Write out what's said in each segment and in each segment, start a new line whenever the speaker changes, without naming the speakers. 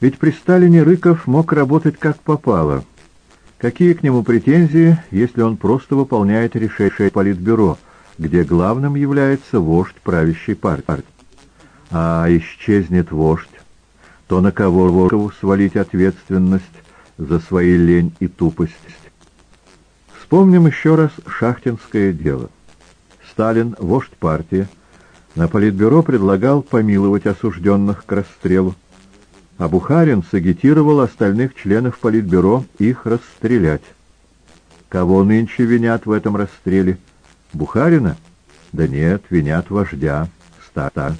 Ведь при Сталине Рыков мог работать как попало. Какие к нему претензии, если он просто выполняет решение Политбюро, где главным является вождь правящей партии? А исчезнет вождь, то на кого Волкову свалить ответственность за свои лень и тупость? Вспомним еще раз шахтинское дело. Сталин, вождь партии, на Политбюро предлагал помиловать осужденных к расстрелу, а Бухарин сагитировал остальных членов Политбюро их расстрелять. Кого нынче винят в этом расстреле? Бухарина? Да нет, винят вождя, Стата.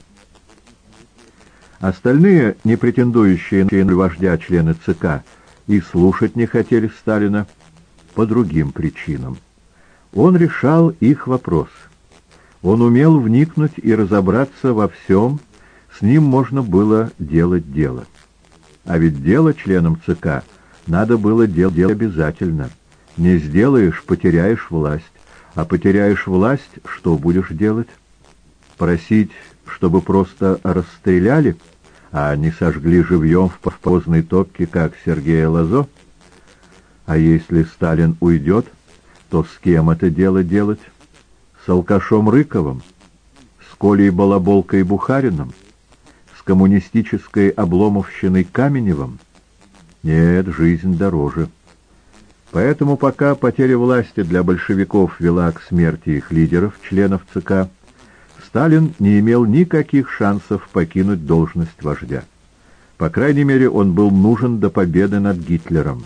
Остальные, не претендующие на вождя члены ЦК, и слушать не хотели Сталина по другим причинам. Он решал их вопрос. Он умел вникнуть и разобраться во всем, с ним можно было делать дело. А ведь дело членам ЦК надо было делать обязательно. Не сделаешь — потеряешь власть. А потеряешь власть — что будешь делать? Просить чтобы просто расстреляли, а не сожгли живьем в поздной топке, как Сергея Лазо? А если Сталин уйдет, то с кем это дело делать? С алкашом Рыковым? С Колей Балаболкой Бухарином? Коммунистической обломовщиной Каменевым? Нет, жизнь дороже. Поэтому пока потеря власти для большевиков вела к смерти их лидеров, членов ЦК, Сталин не имел никаких шансов покинуть должность вождя. По крайней мере, он был нужен до победы над Гитлером,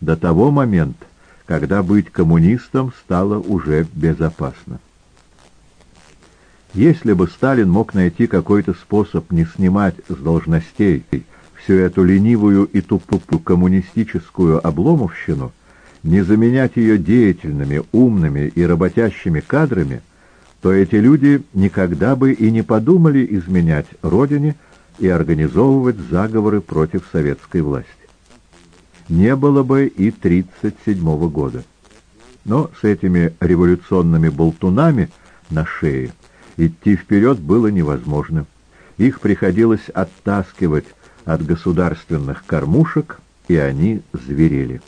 до того момента, когда быть коммунистом стало уже безопасно. Если бы Сталин мог найти какой-то способ не снимать с должностей всю эту ленивую и тупую коммунистическую обломовщину, не заменять ее деятельными, умными и работящими кадрами, то эти люди никогда бы и не подумали изменять Родине и организовывать заговоры против советской власти. Не было бы и 1937 года. Но с этими революционными болтунами на шее идти вперед было невозможно. Их приходилось оттаскивать от государственных кормушек, и они зверели.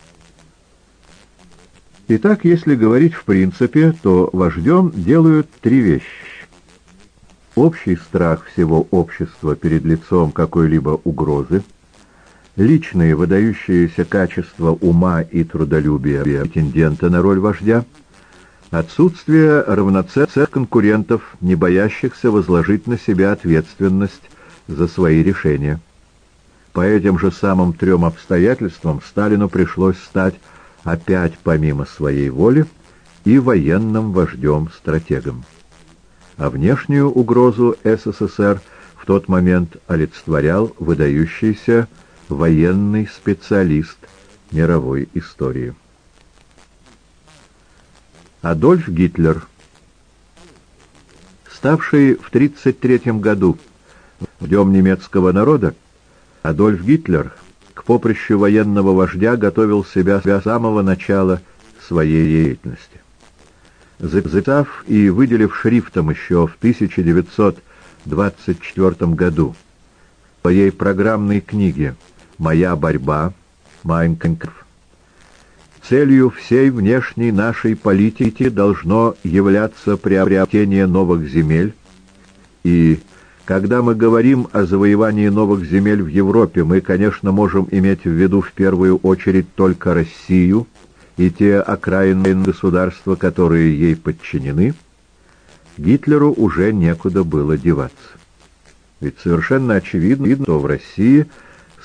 Итак, если говорить в принципе, то вождем делают три вещи. Общий страх всего общества перед лицом какой-либо угрозы, личные выдающиеся качества ума и трудолюбия претендента на роль вождя, отсутствие равноценных конкурентов, не боящихся возложить на себя ответственность за свои решения. По этим же самым трем обстоятельствам Сталину пришлось стать опять помимо своей воли и военным вождем-стратегом. А внешнюю угрозу СССР в тот момент олицетворял выдающийся военный специалист мировой истории. Адольф Гитлер, ставший в 1933 году Днем немецкого народа, Адольф Гитлер к поприщу военного вождя готовил себя с самого начала своей деятельности. Записав и выделив шрифтом еще в 1924 году в своей программной книге «Моя борьба» Майнканков, целью всей внешней нашей политики должно являться приобретение новых земель и когда мы говорим о завоевании новых земель в Европе, мы, конечно, можем иметь в виду в первую очередь только Россию и те окраинные государства, которые ей подчинены, Гитлеру уже некуда было деваться. Ведь совершенно очевидно, что в России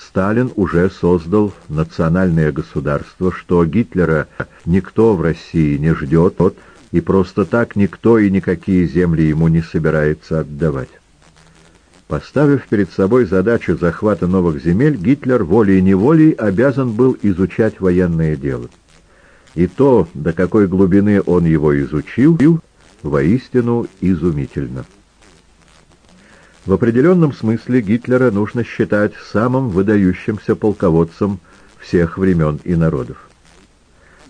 Сталин уже создал национальное государство, что Гитлера никто в России не ждет, и просто так никто и никакие земли ему не собирается отдавать. Поставив перед собой задачу захвата новых земель, Гитлер волей-неволей обязан был изучать военное дело. И то, до какой глубины он его изучил, воистину изумительно. В определенном смысле Гитлера нужно считать самым выдающимся полководцем всех времен и народов.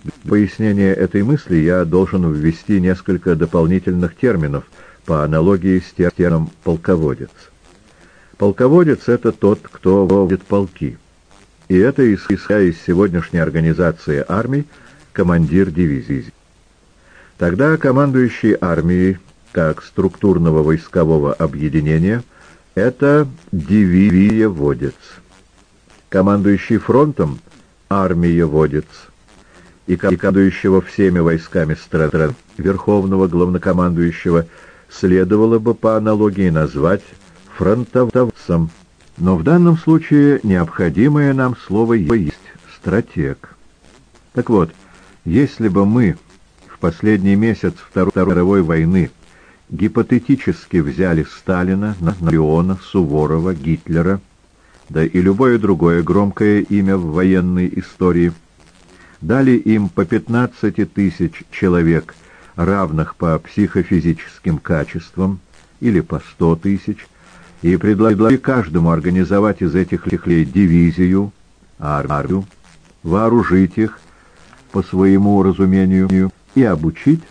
Для пояснения этой мысли я должен ввести несколько дополнительных терминов по аналогии с термином «полководец». Полководец — это тот, кто водит полки. и это, исходя из сегодняшней организации армий, командир дивизии. Тогда командующий армией, как структурного войскового объединения, это дивизия-водец. Командующий фронтом — армия-водец. И командующего всеми войсками страны, верховного главнокомандующего, следовало бы по аналогии назвать фронтовцем. Но в данном случае необходимое нам слово есть «стратег». Так вот, если бы мы в последний месяц Второй мировой войны гипотетически взяли Сталина, Наполеона, Суворова, Гитлера, да и любое другое громкое имя в военной истории, дали им по 15 тысяч человек, равных по психофизическим качествам, или по 100 тысяч, и предложили каждому организовать из этих лихлей дивизию, армию, вооружить их по своему разумению и обучить,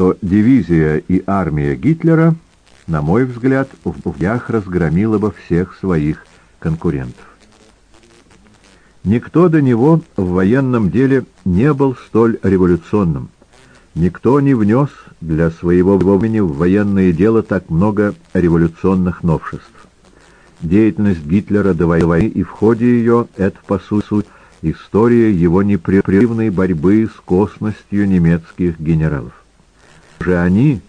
то дивизия и армия Гитлера, на мой взгляд, в боях разгромила бы всех своих конкурентов. Никто до него в военном деле не был столь революционным. Никто не внес для своего времени в военное дело так много революционных новшеств. Деятельность Гитлера до войны и в ходе ее — это, по сути, история его непрерывной борьбы с косностью немецких генералов. Же они,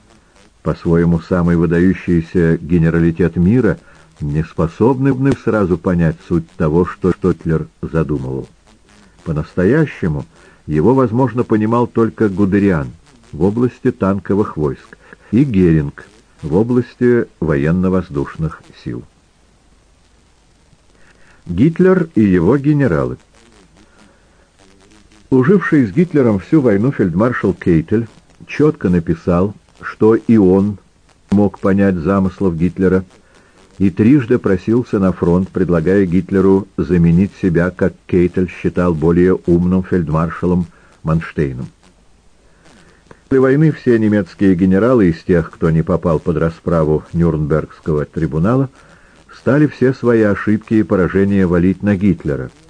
по-своему самый выдающийся генералитет мира, не способны сразу понять суть того, что Штотлер задумывал. По-настоящему его, возможно, понимал только Гудериан в области танковых войск и Геринг в области военно-воздушных сил. Гитлер и его генералы – Служивший с Гитлером всю войну фельдмаршал Кейтель четко написал, что и он мог понять замыслов Гитлера, и трижды просился на фронт, предлагая Гитлеру заменить себя, как Кейтель считал более умным фельдмаршалом Манштейном. После войны все немецкие генералы из тех, кто не попал под расправу Нюрнбергского трибунала, стали все свои ошибки и поражения валить на Гитлера –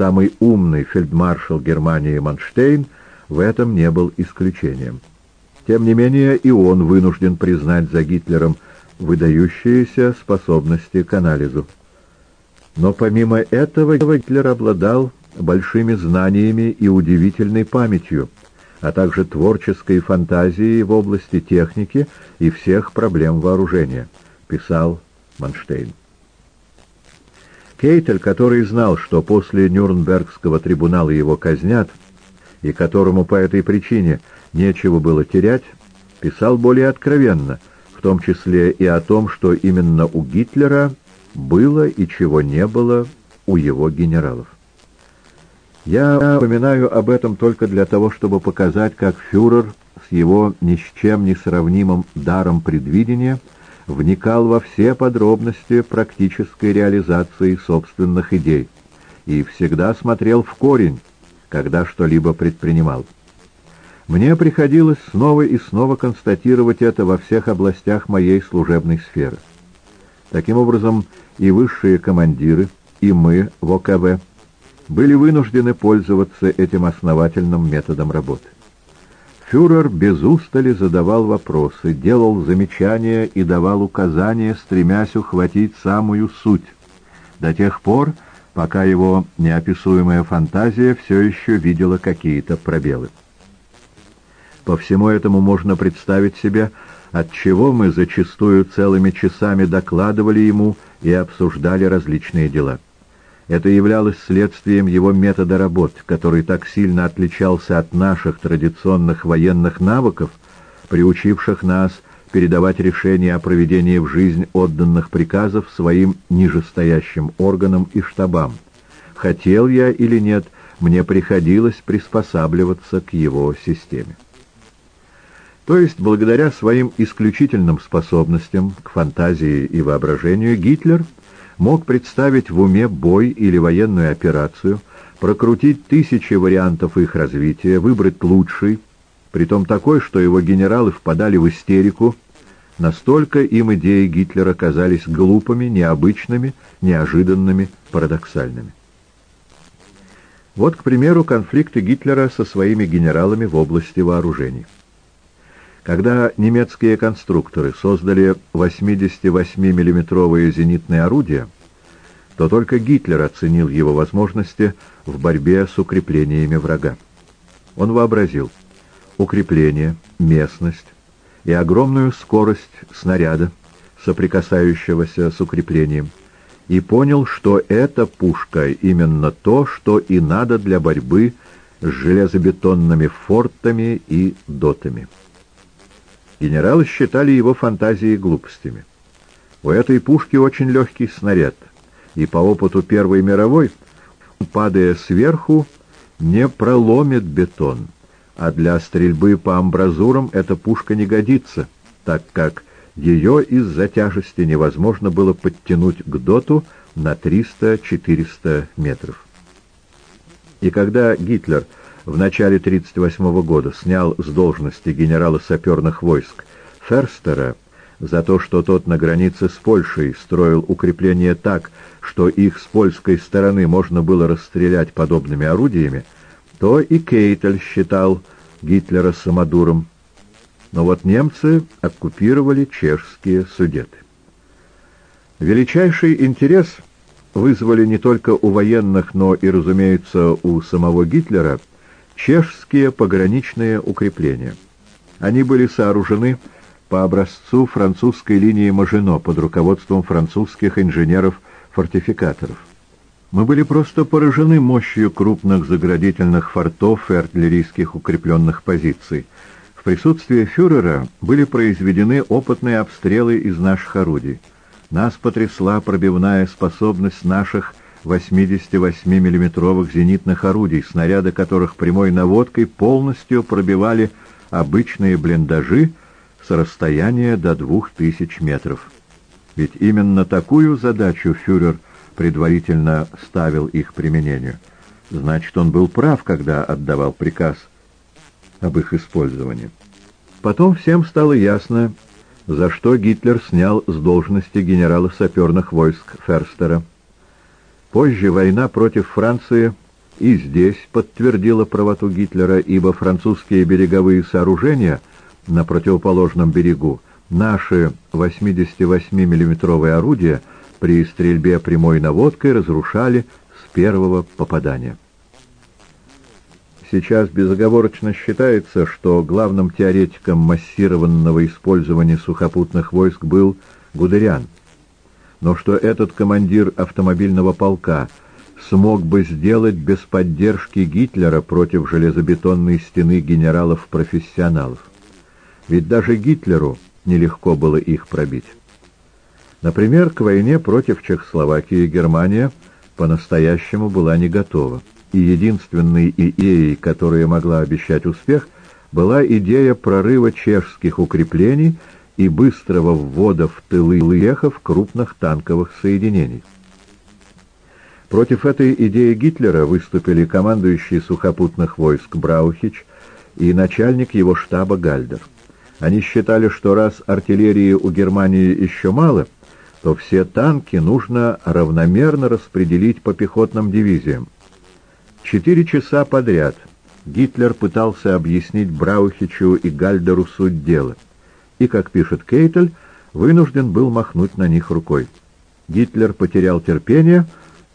самый умный фельдмаршал Германии Манштейн в этом не был исключением. Тем не менее и он вынужден признать за Гитлером выдающиеся способности к анализу. Но помимо этого Гитлер обладал большими знаниями и удивительной памятью, а также творческой фантазией в области техники и всех проблем вооружения, писал Манштейн. Кейтель, который знал, что после Нюрнбергского трибунала его казнят, и которому по этой причине нечего было терять, писал более откровенно, в том числе и о том, что именно у Гитлера было и чего не было у его генералов. Я упоминаю об этом только для того, чтобы показать, как фюрер с его ни с чем не сравнимым даром предвидения – вникал во все подробности практической реализации собственных идей и всегда смотрел в корень, когда что-либо предпринимал. Мне приходилось снова и снова констатировать это во всех областях моей служебной сферы. Таким образом, и высшие командиры, и мы в ОКВ были вынуждены пользоваться этим основательным методом работы. Фюрер без устали задавал вопросы, делал замечания и давал указания, стремясь ухватить самую суть, до тех пор, пока его неописуемая фантазия все еще видела какие-то пробелы. По всему этому можно представить себе, от чего мы зачастую целыми часами докладывали ему и обсуждали различные дела. Это являлось следствием его метода работ, который так сильно отличался от наших традиционных военных навыков, приучивших нас передавать решения о проведении в жизнь отданных приказов своим нижестоящим органам и штабам. Хотел я или нет, мне приходилось приспосабливаться к его системе. То есть, благодаря своим исключительным способностям к фантазии и воображению, Гитлер – мог представить в уме бой или военную операцию, прокрутить тысячи вариантов их развития, выбрать лучший, притом такой, что его генералы впадали в истерику, настолько им идеи Гитлера казались глупыми, необычными, неожиданными, парадоксальными. Вот, к примеру, конфликты Гитлера со своими генералами в области вооружений. Когда немецкие конструкторы создали 88 миллиметровые зенитные орудия, то только Гитлер оценил его возможности в борьбе с укреплениями врага. Он вообразил укрепление, местность и огромную скорость снаряда, соприкасающегося с укреплением, и понял, что эта пушка именно то, что и надо для борьбы с железобетонными фортами и дотами. Генералы считали его фантазии глупостями. У этой пушки очень легкий снаряд, и по опыту Первой мировой, падая сверху, не проломит бетон, а для стрельбы по амбразурам эта пушка не годится, так как ее из-за тяжести невозможно было подтянуть к доту на 300-400 метров. И когда Гитлер в начале 1938 года снял с должности генерала саперных войск Ферстера за то, что тот на границе с Польшей строил укрепления так, что их с польской стороны можно было расстрелять подобными орудиями, то и Кейтель считал Гитлера самодуром. Но вот немцы оккупировали чешские судеты. Величайший интерес вызвали не только у военных, но и, разумеется, у самого Гитлера чешские пограничные укрепления. Они были сооружены по образцу французской линии Мажино под руководством французских инженеров-фортификаторов. Мы были просто поражены мощью крупных заградительных фортов и артиллерийских укрепленных позиций. В присутствии фюрера были произведены опытные обстрелы из наших орудий. Нас потрясла пробивная способность наших 88 миллиметровых зенитных орудий, снаряды которых прямой наводкой полностью пробивали обычные блиндажи с расстояния до 2000 метров. Ведь именно такую задачу фюрер предварительно ставил их применению. Значит, он был прав, когда отдавал приказ об их использовании. Потом всем стало ясно, за что Гитлер снял с должности генерала саперных войск Ферстера. Позже война против Франции и здесь подтвердила правоту Гитлера, ибо французские береговые сооружения на противоположном берегу, наши 88 миллиметровые орудия при стрельбе прямой наводкой разрушали с первого попадания. Сейчас безоговорочно считается, что главным теоретиком массированного использования сухопутных войск был Гудериан. Но что этот командир автомобильного полка смог бы сделать без поддержки Гитлера против железобетонной стены генералов-профессионалов? Ведь даже Гитлеру нелегко было их пробить. Например, к войне против Чехословакии Германия по-настоящему была не готова и единственной идеей, которая могла обещать успех, была идея прорыва чешских укреплений и быстрого ввода в тылы лехов крупных танковых соединений. Против этой идеи Гитлера выступили командующий сухопутных войск Браухич и начальник его штаба Гальдер. Они считали, что раз артиллерии у Германии еще мало, то все танки нужно равномерно распределить по пехотным дивизиям. Четыре часа подряд Гитлер пытался объяснить Браухичу и Гальдеру суть дела, и, как пишет Кейтель, вынужден был махнуть на них рукой. Гитлер потерял терпение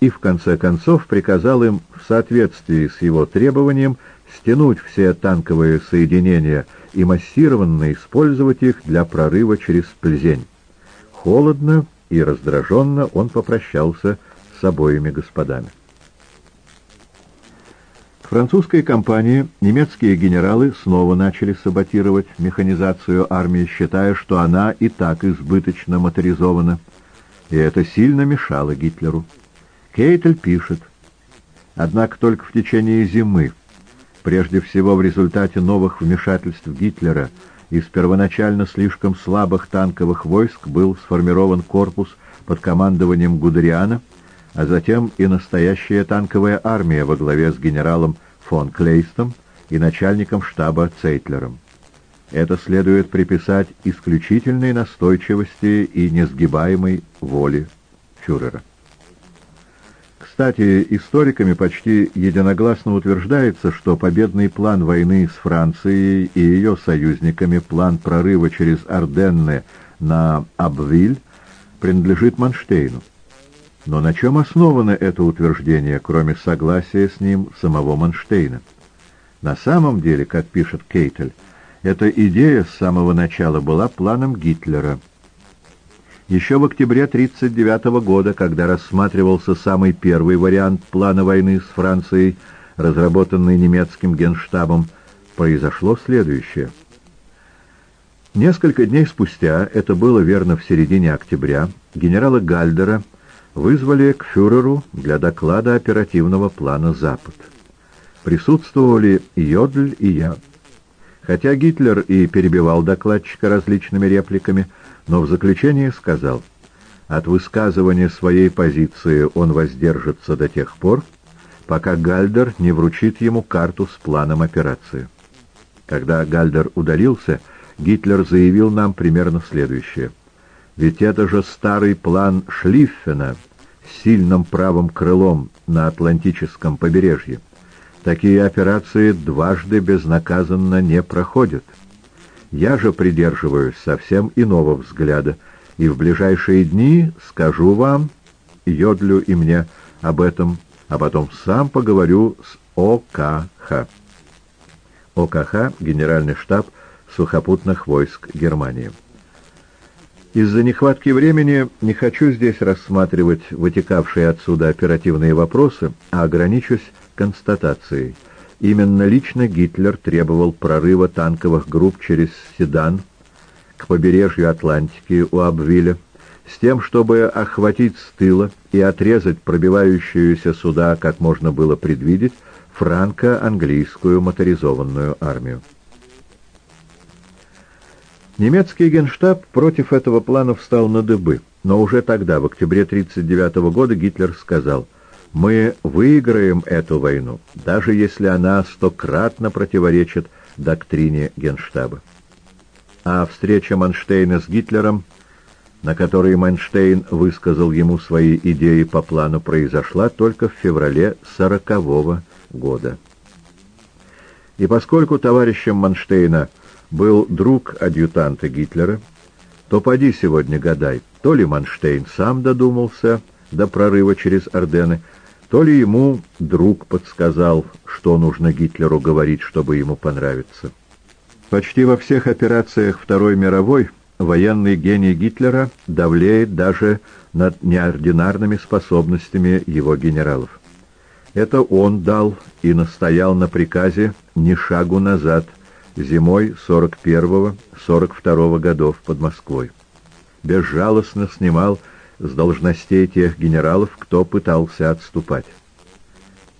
и, в конце концов, приказал им в соответствии с его требованием стянуть все танковые соединения и массированно использовать их для прорыва через Пльзень. Холодно и раздраженно он попрощался с обоими господами французской кампании немецкие генералы снова начали саботировать механизацию армии, считая, что она и так избыточно моторизована, и это сильно мешало Гитлеру. Кейтель пишет, однако только в течение зимы, прежде всего в результате новых вмешательств Гитлера, из первоначально слишком слабых танковых войск был сформирован корпус под командованием Гудериана, а затем и настоящая танковая армия во главе с генералом фон Клейстом и начальником штаба Цейтлером. Это следует приписать исключительной настойчивости и несгибаемой воле фюрера. Кстати, историками почти единогласно утверждается, что победный план войны с Францией и ее союзниками, план прорыва через Арденны на Абвиль, принадлежит Манштейну. Но на чем основано это утверждение, кроме согласия с ним самого Манштейна? На самом деле, как пишет Кейтель, эта идея с самого начала была планом Гитлера – еще в октябре 1939 года, когда рассматривался самый первый вариант плана войны с Францией, разработанный немецким генштабом, произошло следующее. Несколько дней спустя, это было верно в середине октября, генерала Гальдера вызвали к фюреру для доклада оперативного плана «Запад». Присутствовали Йодль и я. Хотя Гитлер и перебивал докладчика различными репликами, но в заключение сказал, от высказывания своей позиции он воздержится до тех пор, пока Гальдер не вручит ему карту с планом операции. Когда Гальдер удалился, Гитлер заявил нам примерно следующее. Ведь это же старый план Шлиффена с сильным правым крылом на Атлантическом побережье. Такие операции дважды безнаказанно не проходят. Я же придерживаюсь совсем иного взгляда, и в ближайшие дни скажу вам, Йодлю и мне, об этом, а потом сам поговорю с ОКХ. ОКХ — Генеральный штаб сухопутных войск Германии. Из-за нехватки времени не хочу здесь рассматривать вытекавшие отсюда оперативные вопросы, а ограничусь констатацией — Именно лично Гитлер требовал прорыва танковых групп через Седан к побережью Атлантики у Абвиля, с тем, чтобы охватить с тыла и отрезать пробивающуюся сюда, как можно было предвидеть, франко-английскую моторизованную армию. Немецкий генштаб против этого плана встал на дыбы, но уже тогда, в октябре 1939 года, Гитлер сказал – мы выиграем эту войну, даже если она стократно противоречит доктрине Генштаба. А встреча Манштейна с Гитлером, на которой Манштейн высказал ему свои идеи по плану, произошла только в феврале сорокового года. И поскольку товарищем Манштейна был друг адъютанта Гитлера, то поди сегодня гадай, то ли Манштейн сам додумался до прорыва через Ордены, то ли ему друг подсказал, что нужно Гитлеру говорить, чтобы ему понравиться. Почти во всех операциях Второй мировой военный гений Гитлера давлеет даже над неординарными способностями его генералов. Это он дал и настоял на приказе ни шагу назад зимой 41-42 годов под Москвой. Безжалостно снимал с должностей тех генералов, кто пытался отступать.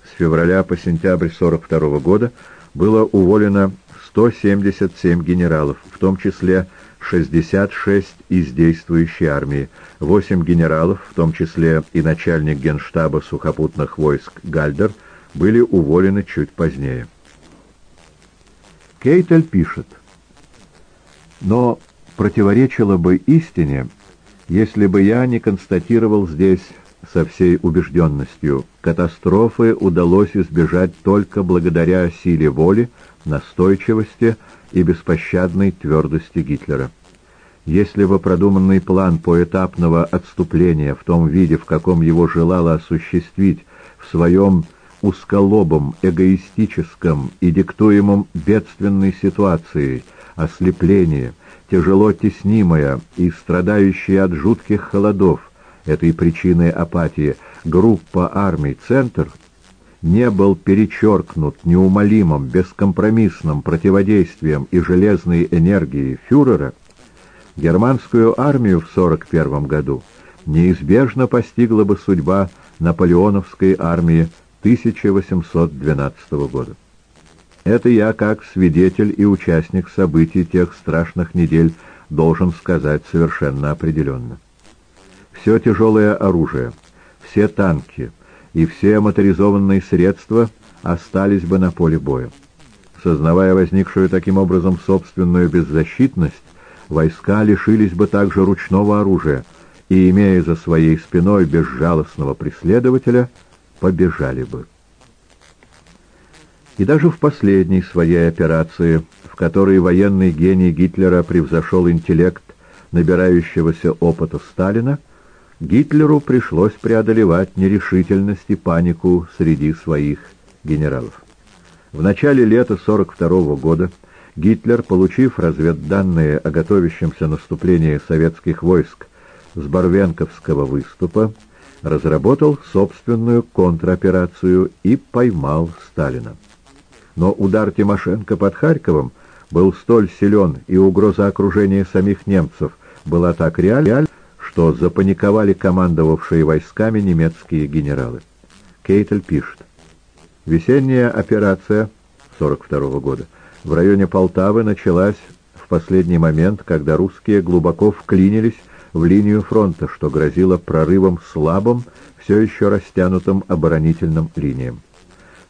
С февраля по сентябрь 42 года было уволено 177 генералов, в том числе 66 из действующей армии, 8 генералов, в том числе и начальник генштаба сухопутных войск Гальдер, были уволены чуть позднее. Кейтель пишет, но противоречило бы истине, если бы я не констатировал здесь со всей убежденностью, катастрофы удалось избежать только благодаря силе воли, настойчивости и беспощадной твердости Гитлера. Если бы продуманный план поэтапного отступления в том виде, в каком его желало осуществить в своем узколобом, эгоистическом и диктуемом бедственной ситуацией ослеплении – тяжело теснимая и страдающая от жутких холодов, этой причиной апатии, группа армий «Центр» не был перечеркнут неумолимым, бескомпромиссным противодействием и железной энергией фюрера, германскую армию в 1941 году неизбежно постигла бы судьба наполеоновской армии 1812 года. Это я, как свидетель и участник событий тех страшных недель, должен сказать совершенно определенно. Все тяжелое оружие, все танки и все моторизованные средства остались бы на поле боя. Сознавая возникшую таким образом собственную беззащитность, войска лишились бы также ручного оружия и, имея за своей спиной безжалостного преследователя, побежали бы. И даже в последней своей операции, в которой военный гений Гитлера превзошел интеллект набирающегося опыта Сталина, Гитлеру пришлось преодолевать нерешительность и панику среди своих генералов. В начале лета 1942 года Гитлер, получив разведданные о готовящемся наступлении советских войск с Барвенковского выступа, разработал собственную контроперацию и поймал Сталина. Но удар Тимошенко под Харьковом был столь силен, и угроза окружения самих немцев была так реальна, что запаниковали командовавшие войсками немецкие генералы. Кейтель пишет. Весенняя операция 42 года в районе Полтавы началась в последний момент, когда русские глубоко вклинились в линию фронта, что грозило прорывом слабым, все еще растянутым оборонительным линиям.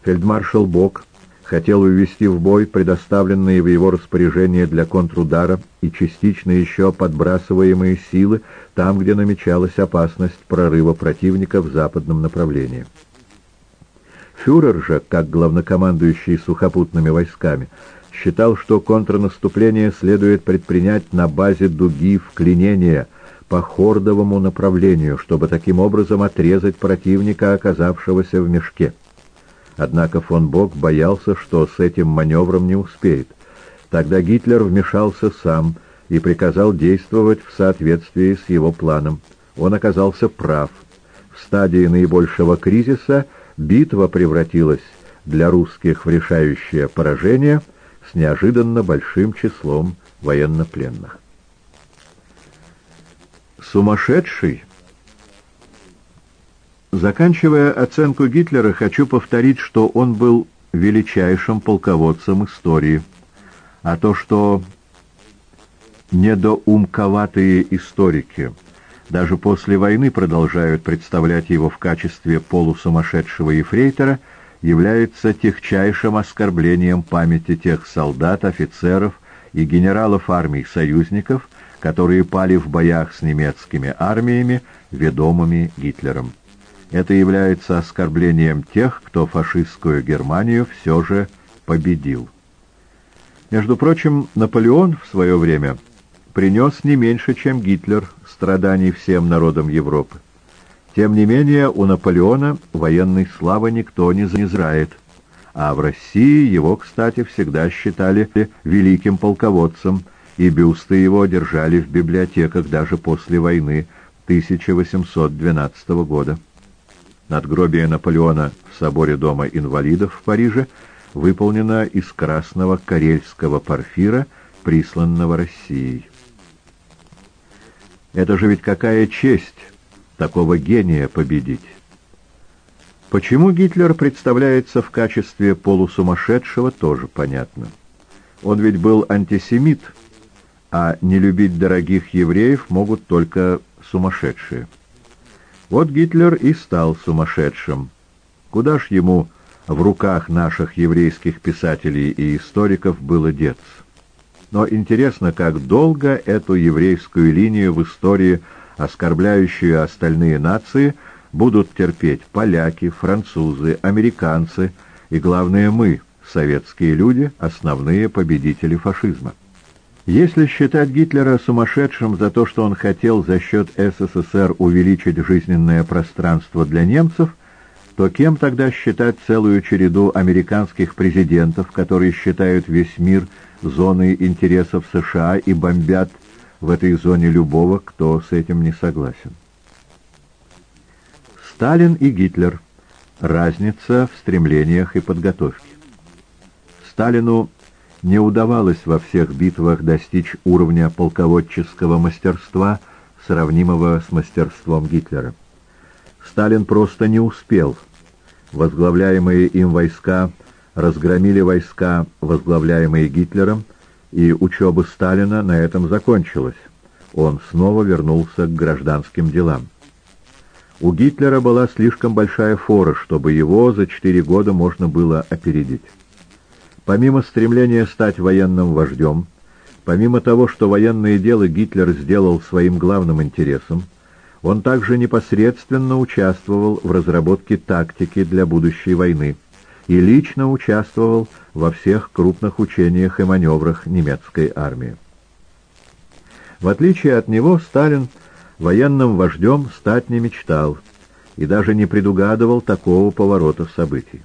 Фельдмаршал Бок хотел увести в бой предоставленные в его распоряжение для контрудара и частично еще подбрасываемые силы там, где намечалась опасность прорыва противника в западном направлении. Фюрер же, как главнокомандующий сухопутными войсками, считал, что контрнаступление следует предпринять на базе дуги вклинения по хордовому направлению, чтобы таким образом отрезать противника, оказавшегося в мешке. Однако фон Бок боялся, что с этим маневром не успеет. Тогда Гитлер вмешался сам и приказал действовать в соответствии с его планом. Он оказался прав. В стадии наибольшего кризиса битва превратилась для русских в решающее поражение с неожиданно большим числом военнопленных. Сумасшедший Заканчивая оценку Гитлера, хочу повторить, что он был величайшим полководцем истории. А то, что недоумковатые историки даже после войны продолжают представлять его в качестве полусумасшедшего ефрейтора, является техчайшим оскорблением памяти тех солдат, офицеров и генералов армий союзников, которые пали в боях с немецкими армиями, ведомыми Гитлером. Это является оскорблением тех, кто фашистскую Германию все же победил. Между прочим, Наполеон в свое время принес не меньше, чем Гитлер, страданий всем народам Европы. Тем не менее, у Наполеона военной славы никто не занизрает, а в России его, кстати, всегда считали великим полководцем, и бюсты его держали в библиотеках даже после войны 1812 года. Надгробие Наполеона в соборе Дома инвалидов в Париже выполнено из красного карельского порфира, присланного Россией. Это же ведь какая честь такого гения победить! Почему Гитлер представляется в качестве полусумасшедшего, тоже понятно. Он ведь был антисемит, а не любить дорогих евреев могут только сумасшедшие. Вот Гитлер и стал сумасшедшим. Куда ж ему в руках наших еврейских писателей и историков было деться? Но интересно, как долго эту еврейскую линию в истории, оскорбляющую остальные нации, будут терпеть поляки, французы, американцы и, главное, мы, советские люди, основные победители фашизма. Если считать Гитлера сумасшедшим за то, что он хотел за счет СССР увеличить жизненное пространство для немцев, то кем тогда считать целую череду американских президентов, которые считают весь мир зоной интересов США и бомбят в этой зоне любого, кто с этим не согласен? Сталин и Гитлер. Разница в стремлениях и подготовке. Сталину не удавалось во всех битвах достичь уровня полководческого мастерства, сравнимого с мастерством Гитлера. Сталин просто не успел. Возглавляемые им войска разгромили войска, возглавляемые Гитлером, и учеба Сталина на этом закончилась. Он снова вернулся к гражданским делам. У Гитлера была слишком большая фора, чтобы его за четыре года можно было опередить. Помимо стремления стать военным вождем, помимо того, что военное дело Гитлер сделал своим главным интересом, Он также непосредственно участвовал в разработке тактики для будущей войны и лично участвовал во всех крупных учениях и маневрах немецкой армии. В отличие от него, Сталин военным вождем стать не мечтал и даже не предугадывал такого поворота событий.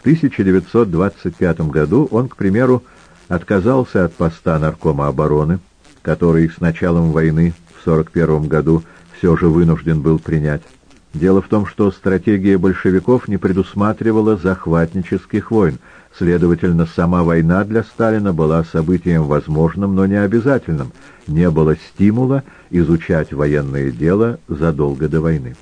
В 1925 году он, к примеру, отказался от поста наркома обороны, который с началом войны в 1941 году все же вынужден был принять. Дело в том, что стратегия большевиков не предусматривала захватнических войн, следовательно, сама война для Сталина была событием возможным, но не обязательным, не было стимула изучать военное дело задолго до войны.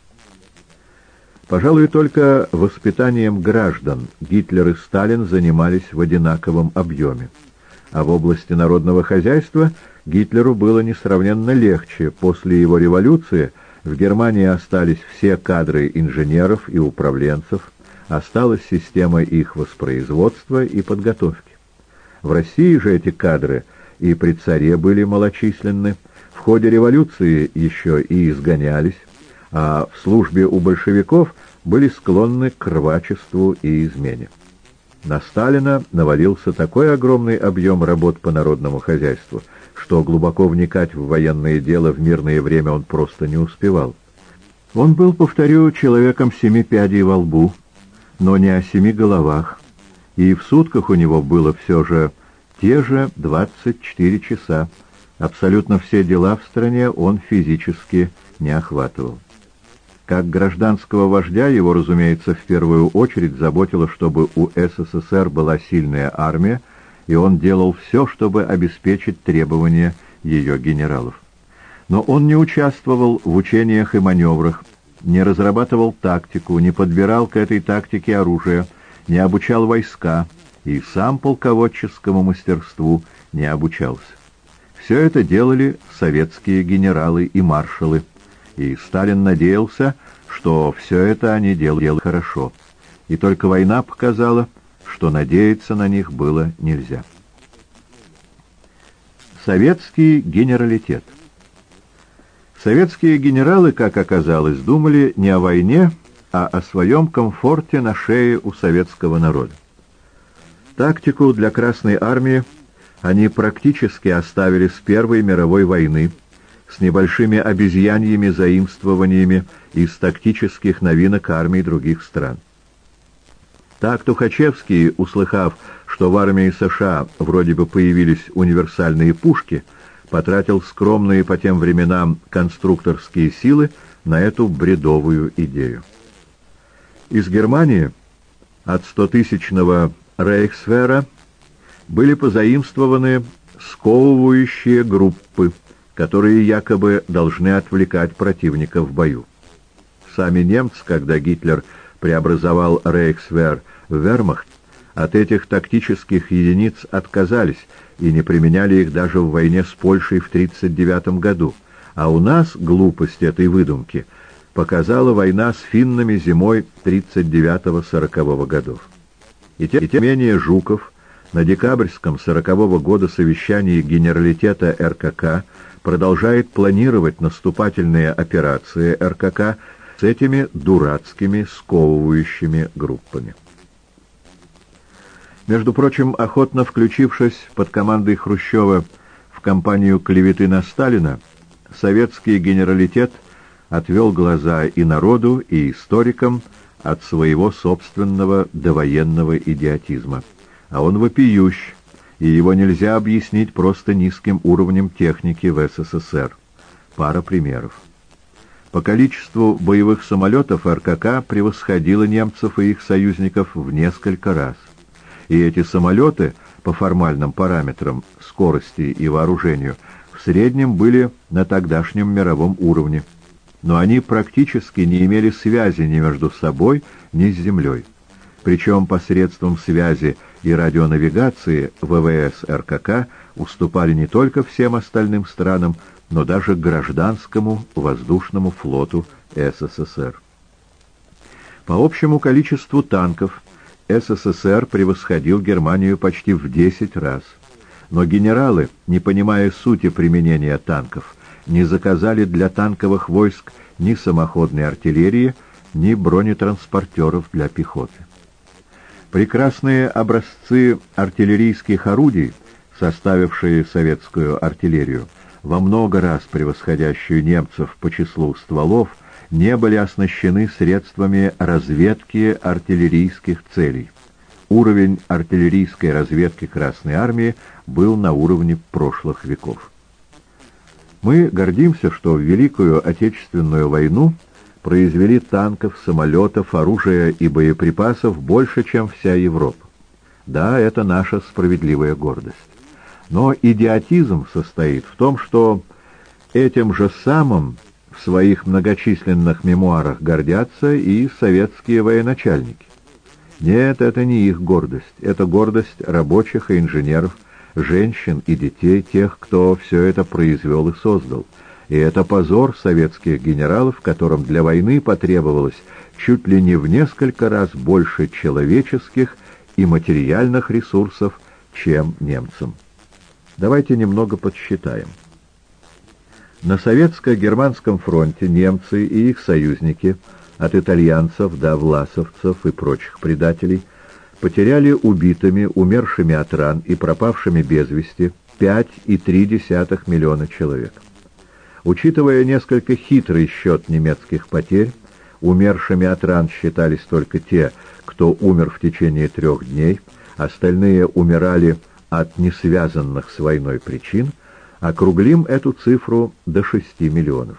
Пожалуй, только воспитанием граждан Гитлер и Сталин занимались в одинаковом объеме, а в области народного хозяйства – Гитлеру было несравненно легче. После его революции в Германии остались все кадры инженеров и управленцев, осталась система их воспроизводства и подготовки. В России же эти кадры и при царе были малочисленны, в ходе революции еще и изгонялись, а в службе у большевиков были склонны к рвачеству и измене. На Сталина навалился такой огромный объем работ по народному хозяйству – что глубоко вникать в военное дело в мирное время он просто не успевал. Он был, повторю, человеком семи пядей во лбу, но не о семи головах, и в сутках у него было все же те же 24 часа. Абсолютно все дела в стране он физически не охватывал. Как гражданского вождя его, разумеется, в первую очередь заботило, чтобы у СССР была сильная армия, и он делал все, чтобы обеспечить требования ее генералов. Но он не участвовал в учениях и маневрах, не разрабатывал тактику, не подбирал к этой тактике оружие, не обучал войска и сам полководческому мастерству не обучался. Все это делали советские генералы и маршалы, и Сталин надеялся, что все это они делали хорошо. И только война показала, что надеяться на них было нельзя. Советский генералитет Советские генералы, как оказалось, думали не о войне, а о своем комфорте на шее у советского народа. Тактику для Красной Армии они практически оставили с Первой мировой войны, с небольшими обезьяньями заимствованиями из тактических новинок армий других стран. Так Тухачевский, услыхав, что в армии США вроде бы появились универсальные пушки, потратил скромные по тем временам конструкторские силы на эту бредовую идею. Из Германии от стотысячного Рейхсвера были позаимствованы сковывающие группы, которые якобы должны отвлекать противника в бою. Сами немцы, когда Гитлер преобразовал Рейхсвер в вермахт, от этих тактических единиц отказались и не применяли их даже в войне с Польшей в 1939 году, а у нас глупость этой выдумки показала война с финнами зимой 1939-1940 годов. И тем, тем менее Жуков на декабрьском 1940 года совещании генералитета РКК продолжает планировать наступательные операции РКК с этими дурацкими сковывающими группами. Между прочим, охотно включившись под командой Хрущева в кампанию клеветы на Сталина, советский генералитет отвел глаза и народу, и историкам от своего собственного довоенного идиотизма. А он вопиющ, и его нельзя объяснить просто низким уровнем техники в СССР. Пара примеров. По количеству боевых самолетов РКК превосходило немцев и их союзников в несколько раз. И эти самолеты, по формальным параметрам скорости и вооружению, в среднем были на тогдашнем мировом уровне. Но они практически не имели связи ни между собой, ни с землей. Причем посредством связи и радионавигации ВВС РКК уступали не только всем остальным странам, но даже гражданскому воздушному флоту СССР. По общему количеству танков СССР превосходил Германию почти в 10 раз. Но генералы, не понимая сути применения танков, не заказали для танковых войск ни самоходной артиллерии, ни бронетранспортеров для пехоты. Прекрасные образцы артиллерийских орудий, составившие советскую артиллерию, во много раз превосходящую немцев по числу стволов, не были оснащены средствами разведки артиллерийских целей. Уровень артиллерийской разведки Красной Армии был на уровне прошлых веков. Мы гордимся, что в Великую Отечественную войну произвели танков, самолетов, оружия и боеприпасов больше, чем вся Европа. Да, это наша справедливая гордость. Но идиотизм состоит в том, что этим же самым в своих многочисленных мемуарах гордятся и советские военачальники. Нет, это не их гордость, это гордость рабочих и инженеров, женщин и детей, тех, кто все это произвел и создал. И это позор советских генералов, которым для войны потребовалось чуть ли не в несколько раз больше человеческих и материальных ресурсов, чем немцам. Давайте немного подсчитаем. На советско-германском фронте немцы и их союзники, от итальянцев до власовцев и прочих предателей, потеряли убитыми, умершими от ран и пропавшими без вести 5,3 миллиона человек. Учитывая несколько хитрый счет немецких потерь, умершими от ран считались только те, кто умер в течение трех дней, остальные умирали от несвязанных с войной причин, округлим эту цифру до 6 миллионов.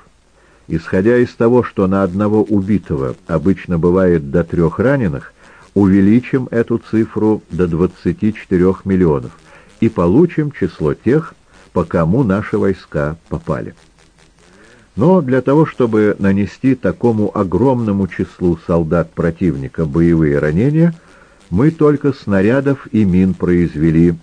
Исходя из того, что на одного убитого обычно бывает до трех раненых, увеличим эту цифру до 24 миллионов и получим число тех, по кому наши войска попали. Но для того, чтобы нанести такому огромному числу солдат противника боевые ранения, мы только снарядов и мин произвели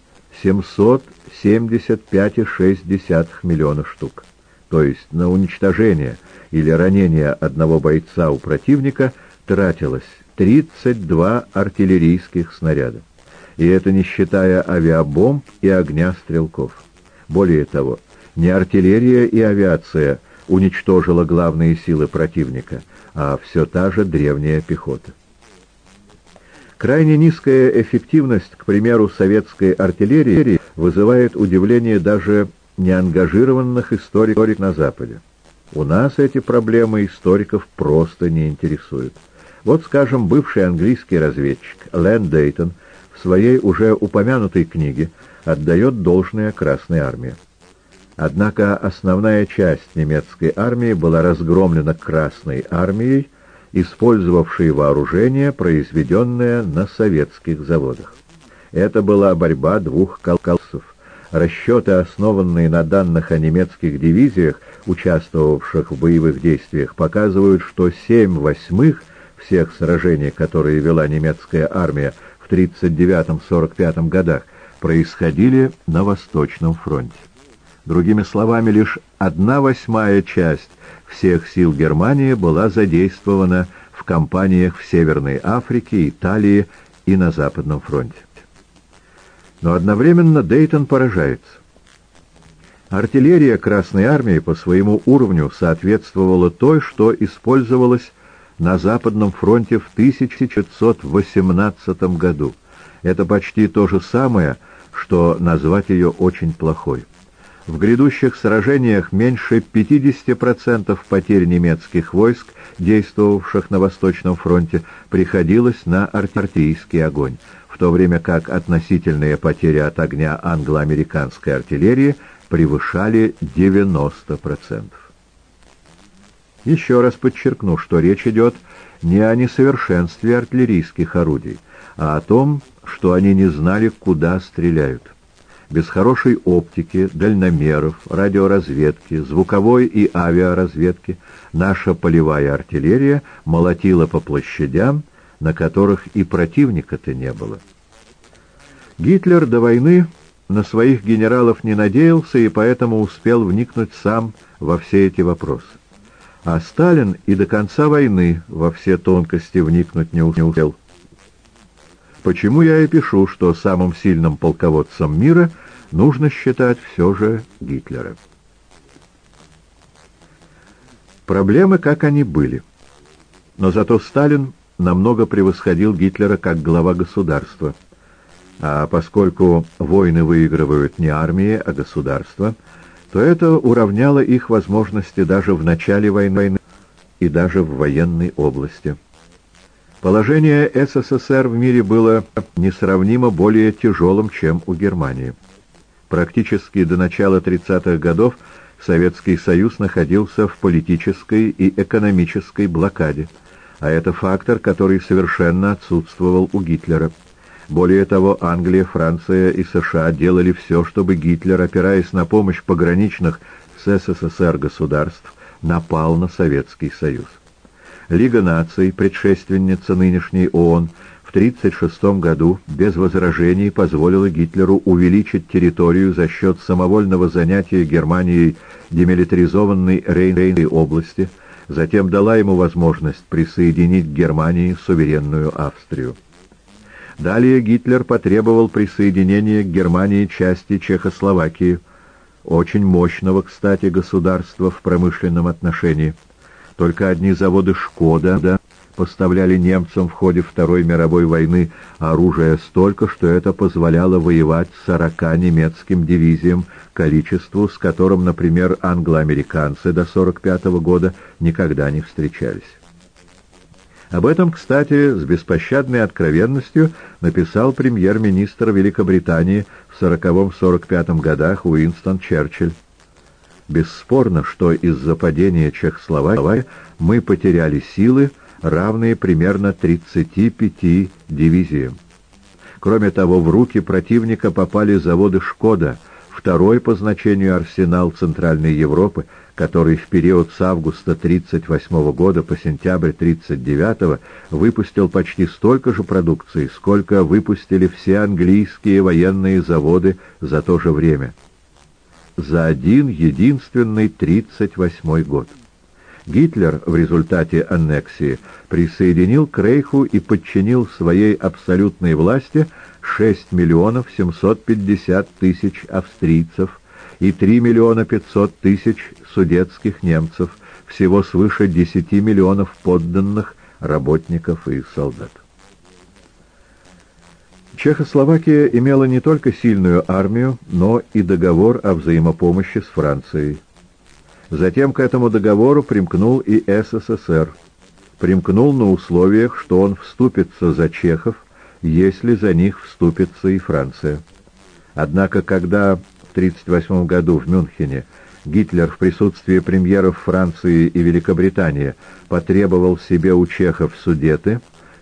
700 75,6 миллиона штук. То есть на уничтожение или ранение одного бойца у противника тратилось 32 артиллерийских снаряда. И это не считая авиабомб и огня стрелков. Более того, не артиллерия и авиация уничтожила главные силы противника, а все та же древняя пехота. Крайне низкая эффективность, к примеру, советской артиллерии вызывает удивление даже неангажированных историков на Западе. У нас эти проблемы историков просто не интересуют. Вот, скажем, бывший английский разведчик Лэн Дейтон в своей уже упомянутой книге отдает должное Красной армии. Однако основная часть немецкой армии была разгромлена Красной армией, использовавшие вооружение, произведенное на советских заводах. Это была борьба двух колкалсов. Расчеты, основанные на данных о немецких дивизиях, участвовавших в боевых действиях, показывают, что 7 восьмых всех сражений, которые вела немецкая армия в 1939-1945 годах, происходили на Восточном фронте. Другими словами, лишь одна восьмая часть всех сил Германии была задействована в кампаниях в Северной Африке, Италии и на Западном фронте. Но одновременно Дейтон поражается. Артиллерия Красной Армии по своему уровню соответствовала той, что использовалась на Западном фронте в 1918 году. Это почти то же самое, что назвать ее очень плохой. В грядущих сражениях меньше 50% потерь немецких войск, действовавших на Восточном фронте, приходилось на артиллерийский огонь, в то время как относительные потери от огня англо-американской артиллерии превышали 90%. Еще раз подчеркну, что речь идет не о несовершенстве артиллерийских орудий, а о том, что они не знали, куда стреляют без хорошей оптики, дальномеров, радиоразведки, звуковой и авиаразведки наша полевая артиллерия молотила по площадям, на которых и противника-то не было. Гитлер до войны на своих генералов не надеялся и поэтому успел вникнуть сам во все эти вопросы. А Сталин и до конца войны во все тонкости вникнуть не успел. Почему я и пишу, что самым сильным полководцем мира нужно считать все же Гитлера. Проблемы, как они были. Но зато Сталин намного превосходил Гитлера как глава государства. А поскольку войны выигрывают не армии, а государства, то это уравняло их возможности даже в начале войны и даже в военной области. Положение СССР в мире было несравнимо более тяжелым, чем у Германии. Практически до начала 30-х годов Советский Союз находился в политической и экономической блокаде, а это фактор, который совершенно отсутствовал у Гитлера. Более того, Англия, Франция и США делали все, чтобы Гитлер, опираясь на помощь пограничных с СССР государств, напал на Советский Союз. Лига наций, предшественница нынешней ООН, в 1936 году без возражений позволила Гитлеру увеличить территорию за счет самовольного занятия Германией демилитаризованной Рейнской области, затем дала ему возможность присоединить к Германии суверенную Австрию. Далее Гитлер потребовал присоединения к Германии части Чехословакии, очень мощного, кстати, государства в промышленном отношении. Только одни заводы «Шкода» да, поставляли немцам в ходе Второй мировой войны оружия столько, что это позволяло воевать сорока немецким дивизиям, количеству, с которым, например, англо-американцы до 1945 года никогда не встречались. Об этом, кстати, с беспощадной откровенностью написал премьер-министр Великобритании в 1940-1945 годах Уинстон Черчилль. Бесспорно, что из-за падения Чехословакии мы потеряли силы, равные примерно 35 дивизиям. Кроме того, в руки противника попали заводы «Шкода», второй по значению арсенал Центральной Европы, который в период с августа 1938 года по сентябрь 1939 выпустил почти столько же продукции, сколько выпустили все английские военные заводы за то же время. За один единственный 1938 год. Гитлер в результате аннексии присоединил к Рейху и подчинил своей абсолютной власти 6 миллионов 750 тысяч австрийцев и 3 миллиона 500 тысяч судетских немцев, всего свыше 10 миллионов подданных, работников и солдат. Чехословакия имела не только сильную армию, но и договор о взаимопомощи с Францией. Затем к этому договору примкнул и СССР. Примкнул на условиях, что он вступится за чехов, если за них вступится и Франция. Однако, когда в 1938 году в Мюнхене Гитлер в присутствии премьеров Франции и Великобритании потребовал себе у чехов судеты,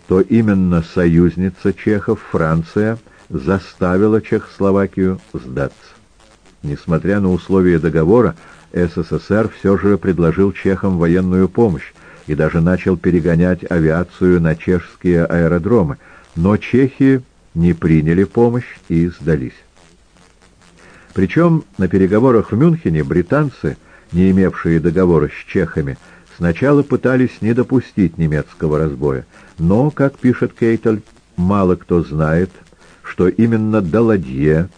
то именно союзница чехов, Франция, заставила Чехословакию сдаться. Несмотря на условия договора, СССР все же предложил чехам военную помощь и даже начал перегонять авиацию на чешские аэродромы, но чехи не приняли помощь и сдались. Причем на переговорах в Мюнхене британцы, не имевшие договора с чехами, сначала пытались не допустить немецкого разбоя, но, как пишет Кейтель, мало кто знает, что именно Даладье,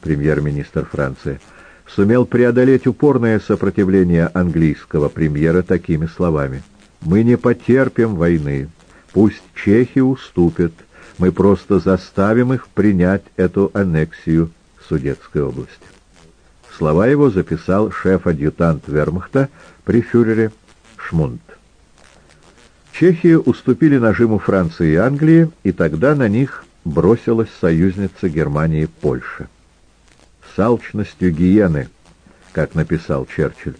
премьер-министр Франции, сумел преодолеть упорное сопротивление английского премьера такими словами. «Мы не потерпим войны. Пусть чехи уступят. Мы просто заставим их принять эту аннексию Судетской области». Слова его записал шеф-адъютант вермахта при фюрере Шмунд. Чехи уступили нажиму Франции и Англии, и тогда на них бросилась союзница Германии Польша с алчностью гиены, как написал Черчилль.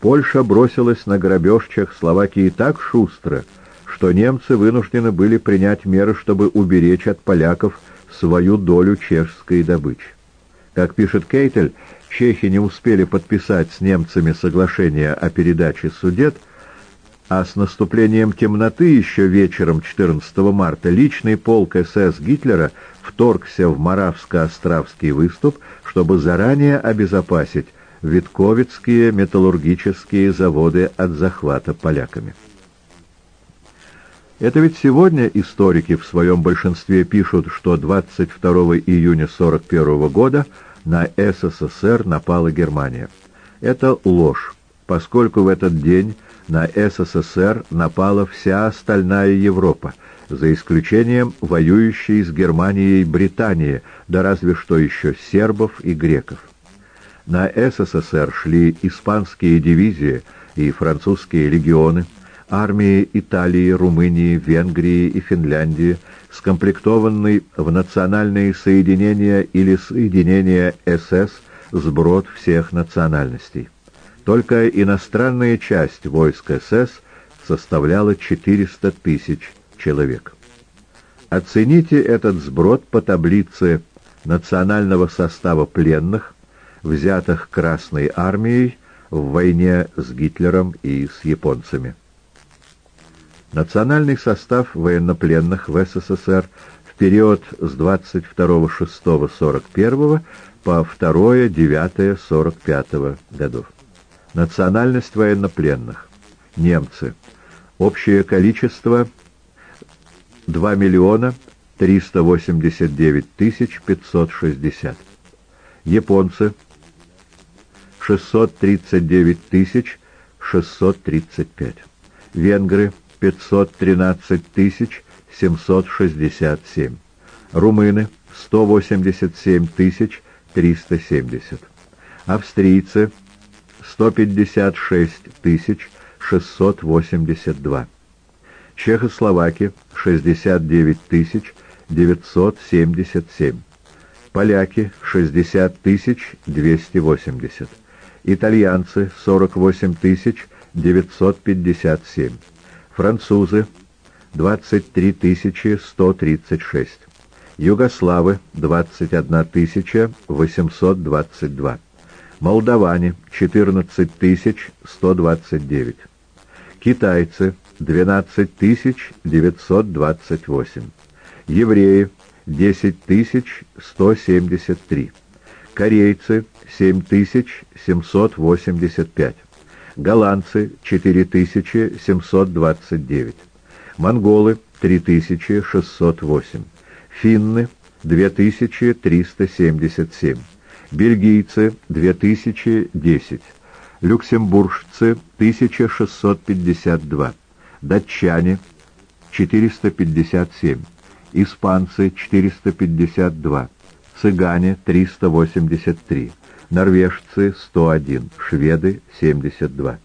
Польша бросилась на грабеж Чехословакии так шустро, что немцы вынуждены были принять меры, чтобы уберечь от поляков свою долю чешской добычи. Как пишет Кейтель, чехи не успели подписать с немцами соглашение о передаче судет, а с наступлением темноты еще вечером 14 марта личный полк СС Гитлера вторгся в Моравско-Островский выступ, чтобы заранее обезопасить Витковицкие металлургические заводы от захвата поляками. Это ведь сегодня историки в своем большинстве пишут, что 22 июня 1941 года на СССР напала Германия. Это ложь поскольку в этот день на СССР напала вся остальная Европа, за исключением воюющей с Германией Британии, да разве что еще сербов и греков. На СССР шли испанские дивизии и французские легионы, армии Италии, Румынии, Венгрии и Финляндии, скомплектованный в национальные соединения или соединения СС сброд всех национальностей. Только иностранная часть войск СС составляла 400 тысяч человек. Оцените этот сброд по таблице национального состава пленных, взятых Красной армией в войне с Гитлером и с японцами. Национальный состав военнопленных в СССР в период с 22.06.41 по 2.9.45 годов. Национальность военнопленных. Немцы. Общее количество 2 миллиона 389 тысяч 560. Японцы. 639 тысяч 635. Венгры. 513 тысяч 767. Румыны. 187 тысяч 370. Австрийцы 156 тысяч 682. Чехословаки 69 тысяч 977. Поляки 60 тысяч 280. Итальянцы 48 тысяч 957. Французы 23 тысячи 136. Югославы 21 тысяча 822. Молдаване 14 тысяч 129. Китайцы 12 тысяч 928. Евреи 10 тысяч 173. Корейцы 7 тысяч 785. Голландцы 4 тысячи 729. Монголы 3608. Финны 2377. Бельгийцы 2010. Люксембуржцы 1652. Датчане 457. Испанцы 452. Цыгане 383. Норвежцы 101. Шведы 72.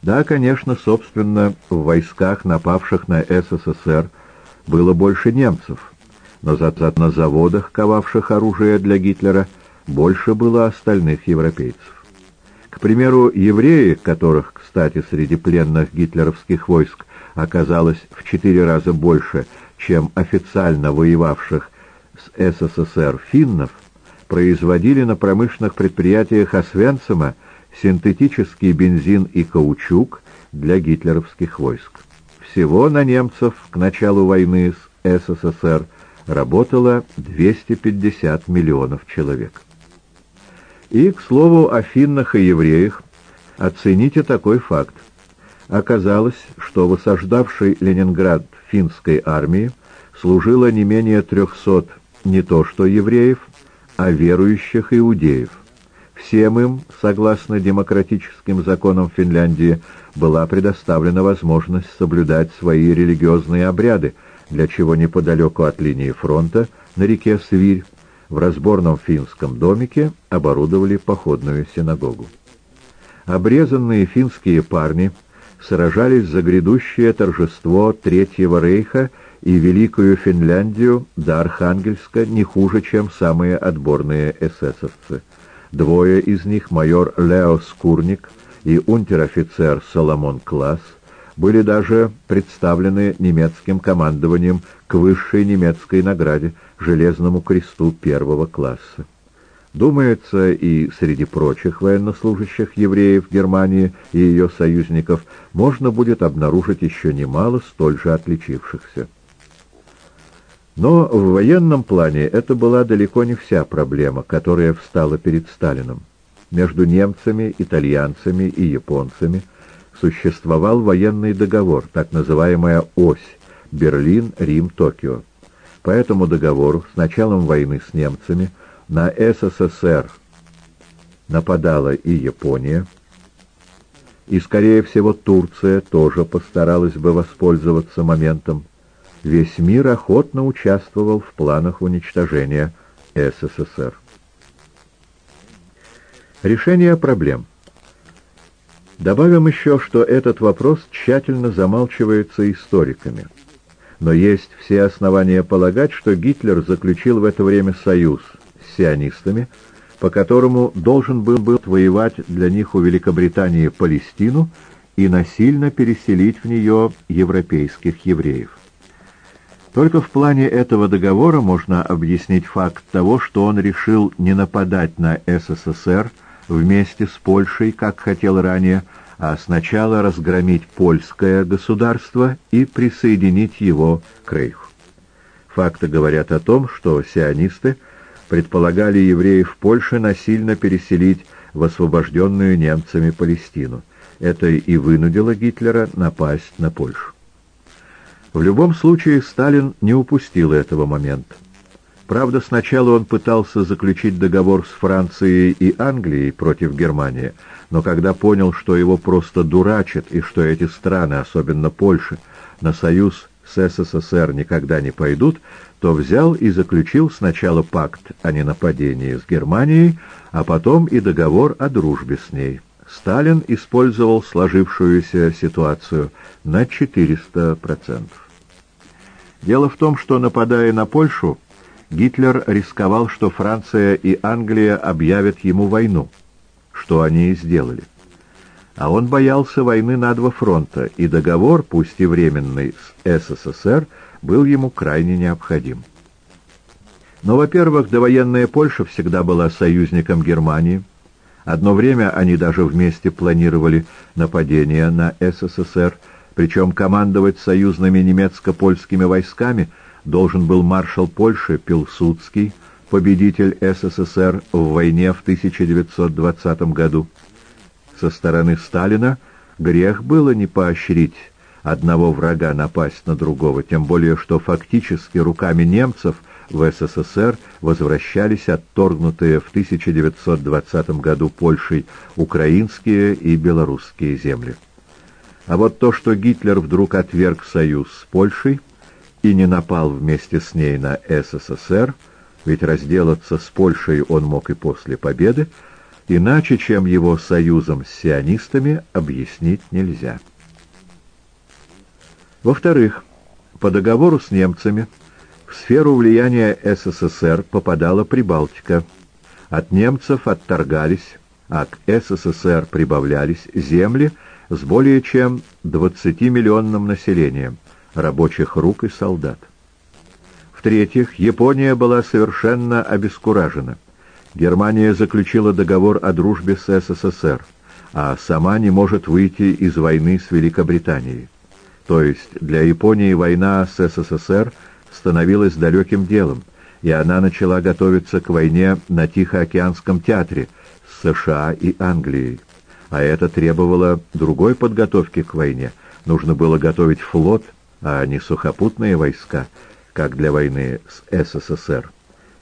Да, конечно, собственно, в войсках, напавших на СССР, было больше немцев, но зато на заводах, ковавших оружие для Гитлера, больше было остальных европейцев. К примеру, евреи, которых, кстати, среди пленных гитлеровских войск оказалось в четыре раза больше, чем официально воевавших с СССР финнов, производили на промышленных предприятиях Освенцима синтетический бензин и каучук для гитлеровских войск. Всего на немцев к началу войны с СССР работало 250 миллионов человек. И, к слову, о финнах и евреях оцените такой факт. Оказалось, что в осаждавшей Ленинград финской армии служило не менее 300 не то что евреев, а верующих иудеев. Всем им, согласно демократическим законам Финляндии, была предоставлена возможность соблюдать свои религиозные обряды, для чего неподалеку от линии фронта, на реке Свирь, в разборном финском домике оборудовали походную синагогу. Обрезанные финские парни сражались за грядущее торжество Третьего Рейха и Великую Финляндию до Архангельска не хуже, чем самые отборные эсэсовцы. Двое из них, майор Лео Скурник и унтер-офицер Соломон Класс, были даже представлены немецким командованием к высшей немецкой награде Железному кресту первого класса. Думается, и среди прочих военнослужащих евреев Германии и ее союзников можно будет обнаружить еще немало столь же отличившихся. Но в военном плане это была далеко не вся проблема, которая встала перед Сталином. Между немцами, итальянцами и японцами существовал военный договор, так называемая «ось» Берлин, Рим, Токио. По этому договору с началом войны с немцами на СССР нападала и Япония, и, скорее всего, Турция тоже постаралась бы воспользоваться моментом. Весь мир охотно участвовал в планах уничтожения СССР. Решение проблем. Добавим еще, что этот вопрос тщательно замалчивается историками. Но есть все основания полагать, что Гитлер заключил в это время союз с сионистами, по которому должен был, был воевать для них у Великобритании Палестину и насильно переселить в нее европейских евреев. Только в плане этого договора можно объяснить факт того, что он решил не нападать на СССР вместе с Польшей, как хотел ранее, а сначала разгромить польское государство и присоединить его к Рейху. Факты говорят о том, что сионисты предполагали евреев Польши насильно переселить в освобожденную немцами Палестину. Это и вынудило Гитлера напасть на Польшу. В любом случае Сталин не упустил этого момента. Правда, сначала он пытался заключить договор с Францией и Англией против Германии, но когда понял, что его просто дурачат и что эти страны, особенно Польша, на союз с СССР никогда не пойдут, то взял и заключил сначала пакт о ненападении с Германией, а потом и договор о дружбе с ней. Сталин использовал сложившуюся ситуацию на 400%. Дело в том, что, нападая на Польшу, Гитлер рисковал, что Франция и Англия объявят ему войну, что они и сделали. А он боялся войны на два фронта, и договор, пусть и временный, с СССР был ему крайне необходим. Но, во-первых, довоенная Польша всегда была союзником Германии. Одно время они даже вместе планировали нападение на СССР, причем командовать союзными немецко-польскими войсками должен был маршал Польши Пилсудский, победитель СССР в войне в 1920 году. Со стороны Сталина грех было не поощрить одного врага напасть на другого, тем более что фактически руками немцев в СССР возвращались отторгнутые в 1920 году Польшей украинские и белорусские земли. А вот то, что Гитлер вдруг отверг союз с Польшей и не напал вместе с ней на СССР, ведь разделаться с Польшей он мог и после победы, иначе, чем его союзом с сионистами, объяснить нельзя. Во-вторых, по договору с немцами в сферу влияния СССР попадала Прибалтика. От немцев отторгались, а к СССР прибавлялись земли, с более чем 20-миллионным населением, рабочих рук и солдат. В-третьих, Япония была совершенно обескуражена. Германия заключила договор о дружбе с СССР, а сама не может выйти из войны с Великобританией. То есть для Японии война с СССР становилась далеким делом, и она начала готовиться к войне на Тихоокеанском театре с США и Англией а это требовало другой подготовки к войне. Нужно было готовить флот, а не сухопутные войска, как для войны с СССР.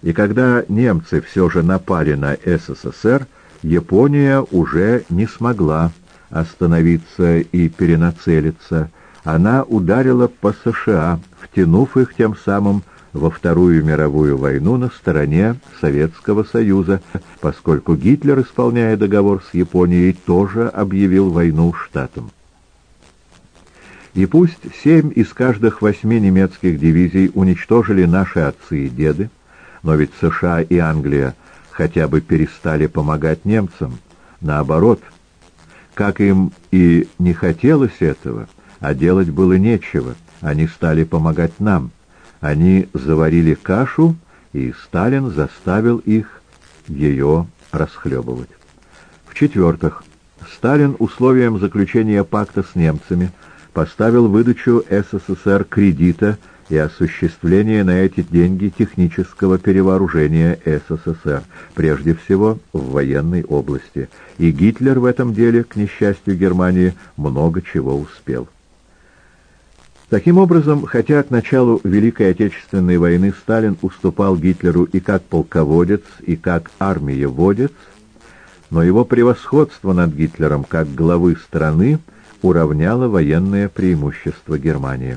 И когда немцы все же напали на СССР, Япония уже не смогла остановиться и перенацелиться. Она ударила по США, втянув их тем самым во Вторую мировую войну на стороне Советского Союза, поскольку Гитлер, исполняя договор с Японией, тоже объявил войну Штатам. И пусть семь из каждых восьми немецких дивизий уничтожили наши отцы и деды, но ведь США и Англия хотя бы перестали помогать немцам. Наоборот, как им и не хотелось этого, а делать было нечего, они стали помогать нам – они заварили кашу, и Сталин заставил их ее расхлебывать. В-четвертых, Сталин условием заключения пакта с немцами поставил выдачу СССР кредита и осуществление на эти деньги технического перевооружения СССР, прежде всего в военной области. И Гитлер в этом деле, к несчастью Германии, много чего успел. Таким образом, хотя к началу Великой Отечественной войны Сталин уступал Гитлеру и как полководец, и как армиеводец, но его превосходство над Гитлером как главы страны уравняло военное преимущество Германии.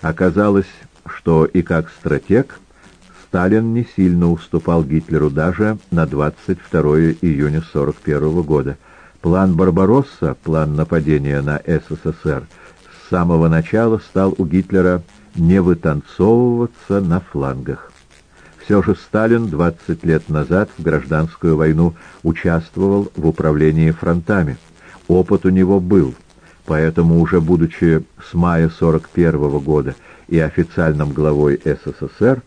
Оказалось, что и как стратег Сталин не сильно уступал Гитлеру даже на 22 июня 1941 года. План «Барбаросса», план нападения на СССР, с самого начала стал у Гитлера не вытанцовываться на флангах. Все же Сталин 20 лет назад в гражданскую войну участвовал в управлении фронтами. Опыт у него был, поэтому уже будучи с мая 41 года и официальным главой СССР,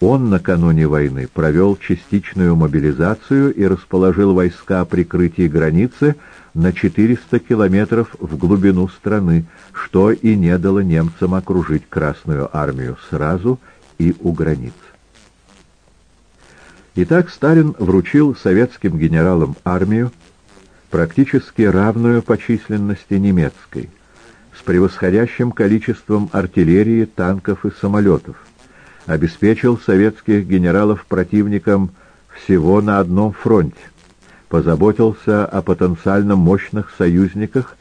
он накануне войны провел частичную мобилизацию и расположил войска прикрытия границы на 400 километров в глубину страны, что и не дало немцам окружить Красную армию сразу и у границ. Итак, Сталин вручил советским генералам армию, практически равную по численности немецкой, с превосходящим количеством артиллерии, танков и самолетов, обеспечил советских генералов противником всего на одном фронте, позаботился о потенциально мощных союзниках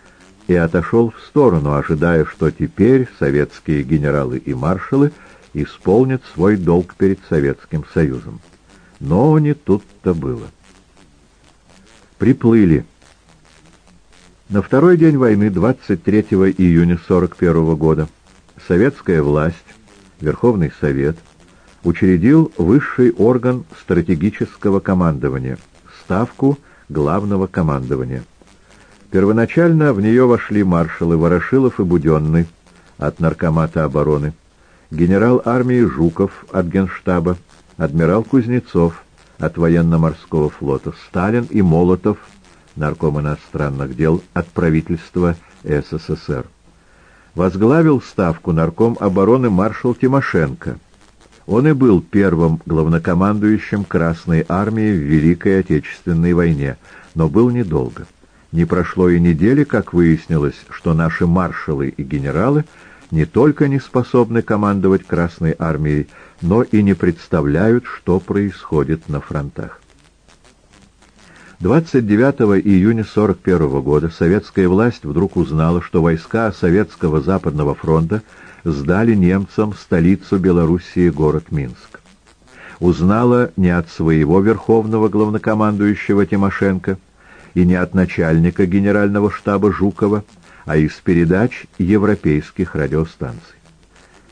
и отошел в сторону, ожидая, что теперь советские генералы и маршалы исполнят свой долг перед Советским Союзом. Но не тут-то было. Приплыли. На второй день войны, 23 июня 1941 года, советская власть Верховный Совет учредил высший орган стратегического командования, ставку главного командования. Первоначально в нее вошли маршалы Ворошилов и Буденный от Наркомата обороны, генерал армии Жуков от Генштаба, адмирал Кузнецов от военно-морского флота, Сталин и Молотов, нарком иностранных дел от правительства СССР возглавил ставку нарком обороны маршал Тимошенко. Он и был первым главнокомандующим Красной армии в Великой Отечественной войне, но был недолго. Не прошло и недели, как выяснилось, что наши маршалы и генералы не только не способны командовать Красной армией, но и не представляют, что происходит на фронтах. 29 июня 1941 года советская власть вдруг узнала, что войска Советского Западного фронта сдали немцам столицу Белоруссии, город Минск. Узнала не от своего верховного главнокомандующего Тимошенко и не от начальника генерального штаба Жукова, а из передач европейских радиостанций.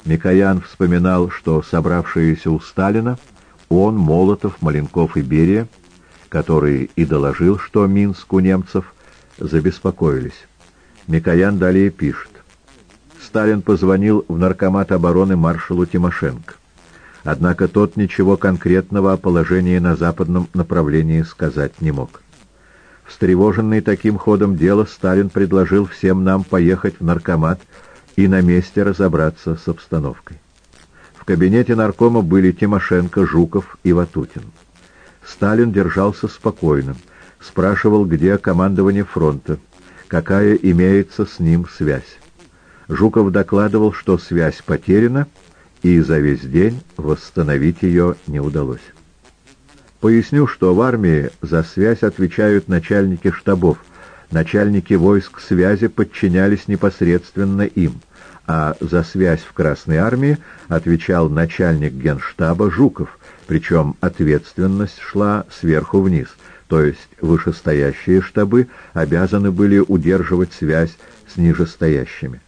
Микоян вспоминал, что собравшиеся у Сталина, он, Молотов, Маленков и Берия – который и доложил, что Минск у немцев, забеспокоились. Микоян далее пишет. Сталин позвонил в наркомат обороны маршалу Тимошенко. Однако тот ничего конкретного о положении на западном направлении сказать не мог. Встревоженный таким ходом дела, Сталин предложил всем нам поехать в наркомат и на месте разобраться с обстановкой. В кабинете наркома были Тимошенко, Жуков и Ватутин. Сталин держался спокойно, спрашивал, где командование фронта, какая имеется с ним связь. Жуков докладывал, что связь потеряна, и за весь день восстановить ее не удалось. Поясню, что в армии за связь отвечают начальники штабов, начальники войск связи подчинялись непосредственно им, а за связь в Красной армии отвечал начальник генштаба Жуков, причем ответственность шла сверху вниз, то есть вышестоящие штабы обязаны были удерживать связь с нижестоящими.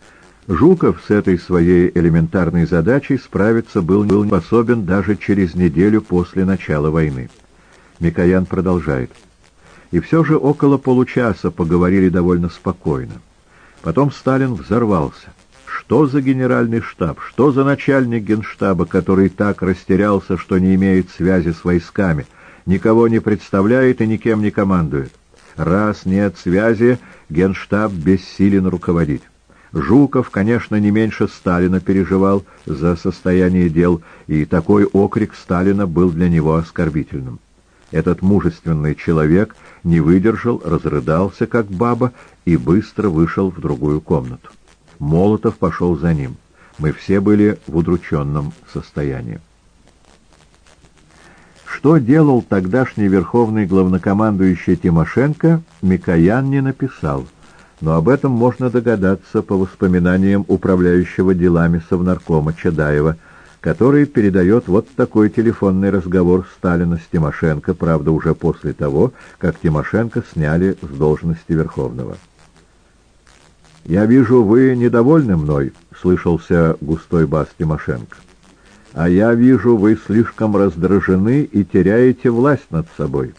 Жуков с этой своей элементарной задачей справиться был не способен даже через неделю после начала войны. Микоян продолжает. И все же около получаса поговорили довольно спокойно. Потом Сталин взорвался. Что за генеральный штаб, что за начальник генштаба, который так растерялся, что не имеет связи с войсками, никого не представляет и никем не командует? Раз нет связи, генштаб бессилен руководить. Жуков, конечно, не меньше Сталина переживал за состояние дел, и такой окрик Сталина был для него оскорбительным. Этот мужественный человек не выдержал, разрыдался, как баба, и быстро вышел в другую комнату. Молотов пошел за ним. Мы все были в удрученном состоянии. Что делал тогдашний верховный главнокомандующий Тимошенко, Микоян не написал, но об этом можно догадаться по воспоминаниям управляющего делами Совнаркома Чадаева, который передает вот такой телефонный разговор Сталина с Тимошенко, правда, уже после того, как Тимошенко сняли с должности Верховного. «Я вижу, вы недовольны мной», — слышался густой бас Тимошенко. «А я вижу, вы слишком раздражены и теряете власть над собой.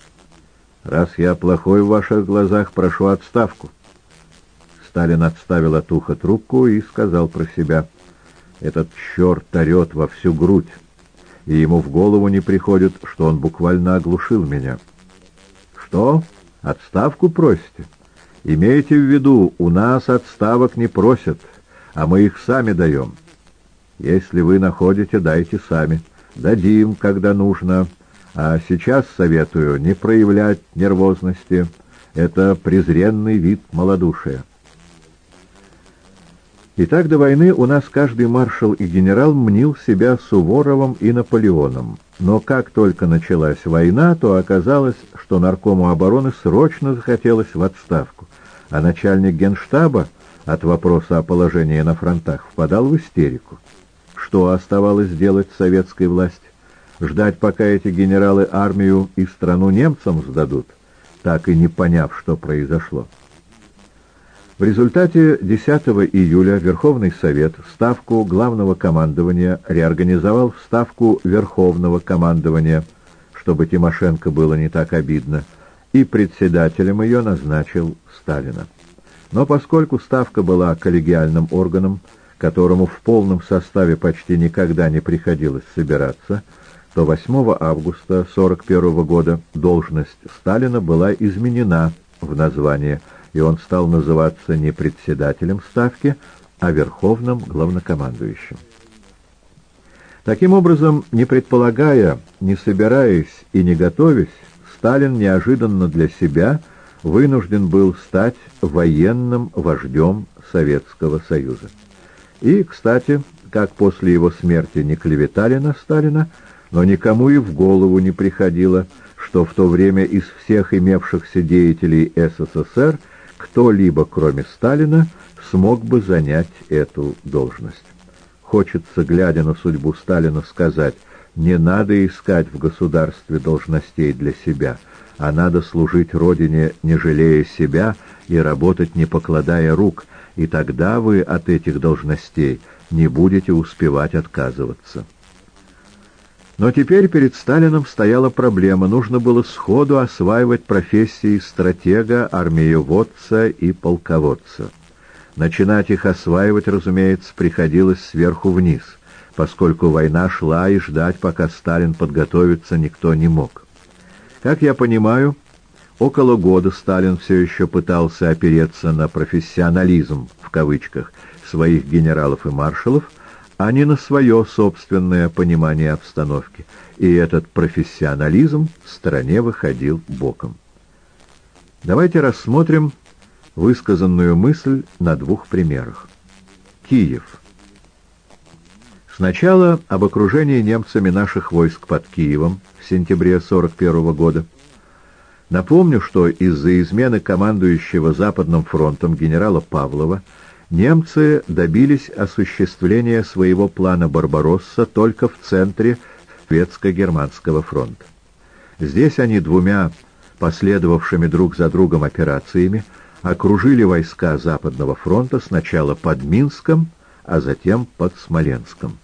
Раз я плохой в ваших глазах, прошу отставку». Сталин отставил от уха трубку и сказал про себя, «Этот черт орет во всю грудь, и ему в голову не приходит, что он буквально оглушил меня». «Что? Отставку просите?» Имейте в виду, у нас отставок не просят, а мы их сами даем. Если вы находите, дайте сами. Дадим, когда нужно. А сейчас советую не проявлять нервозности. Это презренный вид малодушия. Итак, до войны у нас каждый маршал и генерал мнил себя Суворовым и Наполеоном. Но как только началась война, то оказалось, что наркому обороны срочно захотелось в отставку а начальник генштаба от вопроса о положении на фронтах впадал в истерику. Что оставалось делать советской власти? Ждать, пока эти генералы армию и страну немцам сдадут, так и не поняв, что произошло. В результате 10 июля Верховный Совет Ставку Главного командования реорганизовал в Ставку Верховного командования, чтобы Тимошенко было не так обидно, и председателем ее назначил Сталина. Но поскольку Ставка была коллегиальным органом, которому в полном составе почти никогда не приходилось собираться, то 8 августа 1941 года должность Сталина была изменена в названии, и он стал называться не председателем Ставки, а Верховным главнокомандующим. Таким образом, не предполагая, не собираясь и не готовясь, Сталин неожиданно для себя вынужден был стать военным вождем Советского Союза. И, кстати, как после его смерти не клеветали на Сталина, но никому и в голову не приходило, что в то время из всех имевшихся деятелей СССР кто-либо, кроме Сталина, смог бы занять эту должность. Хочется, глядя на судьбу Сталина, сказать – не надо искать в государстве должностей для себя, а надо служить Родине, не жалея себя, и работать, не покладая рук, и тогда вы от этих должностей не будете успевать отказываться. Но теперь перед Сталином стояла проблема. Нужно было сходу осваивать профессии стратега, армиеводца и полководца. Начинать их осваивать, разумеется, приходилось сверху вниз — поскольку война шла и ждать, пока Сталин подготовится, никто не мог. Как я понимаю, около года Сталин все еще пытался опереться на «профессионализм» в кавычках своих генералов и маршалов, а не на свое собственное понимание обстановки, и этот профессионализм в стороне выходил боком. Давайте рассмотрим высказанную мысль на двух примерах. Киев. Сначала об окружении немцами наших войск под Киевом сентябре 1941 года. Напомню, что из-за измены командующего Западным фронтом генерала Павлова немцы добились осуществления своего плана «Барбаросса» только в центре Шведско-Германского фронта. Здесь они двумя последовавшими друг за другом операциями окружили войска Западного фронта сначала под Минском, а затем под Смоленском.